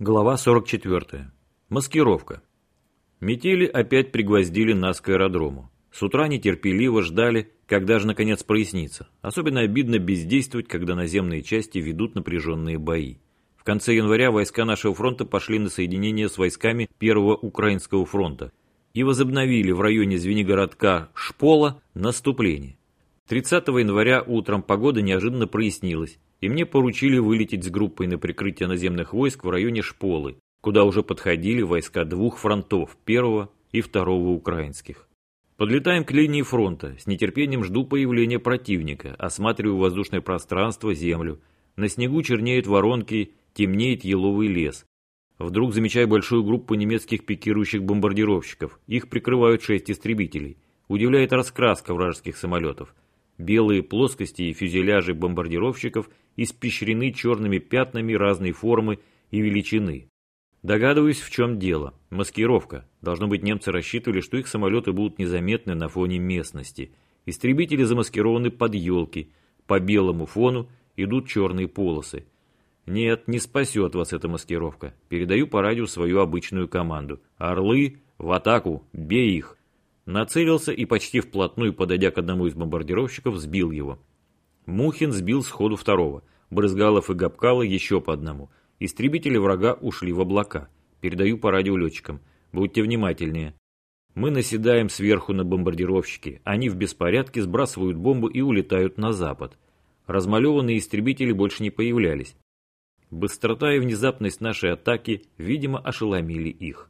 Глава 44. Маскировка. Метели опять пригвоздили нас к аэродрому. С утра нетерпеливо ждали, когда же наконец прояснится. Особенно обидно бездействовать, когда наземные части ведут напряженные бои. В конце января войска нашего фронта пошли на соединение с войсками Первого Украинского фронта и возобновили в районе Звенигородка Шпола наступление. 30 января утром погода неожиданно прояснилась, и мне поручили вылететь с группой на прикрытие наземных войск в районе Шполы, куда уже подходили войска двух фронтов, первого и второго украинских. Подлетаем к линии фронта, с нетерпением жду появления противника, осматриваю воздушное пространство, землю. На снегу чернеют воронки, темнеет еловый лес. Вдруг замечаю большую группу немецких пикирующих бомбардировщиков, их прикрывают шесть истребителей. Удивляет раскраска вражеских самолетов. Белые плоскости и фюзеляжи бомбардировщиков испещрены черными пятнами разной формы и величины. Догадываюсь, в чем дело. Маскировка. Должно быть, немцы рассчитывали, что их самолеты будут незаметны на фоне местности. Истребители замаскированы под елки. По белому фону идут черные полосы. Нет, не спасет вас эта маскировка. Передаю по радио свою обычную команду. Орлы, в атаку, бей их. Нацелился и почти вплотную, подойдя к одному из бомбардировщиков, сбил его. Мухин сбил сходу второго. Брызгалов и Габкала еще по одному. Истребители врага ушли в облака. Передаю по радио летчикам. Будьте внимательнее. Мы наседаем сверху на бомбардировщики. Они в беспорядке сбрасывают бомбу и улетают на запад. Размалеванные истребители больше не появлялись. Быстрота и внезапность нашей атаки, видимо, ошеломили их.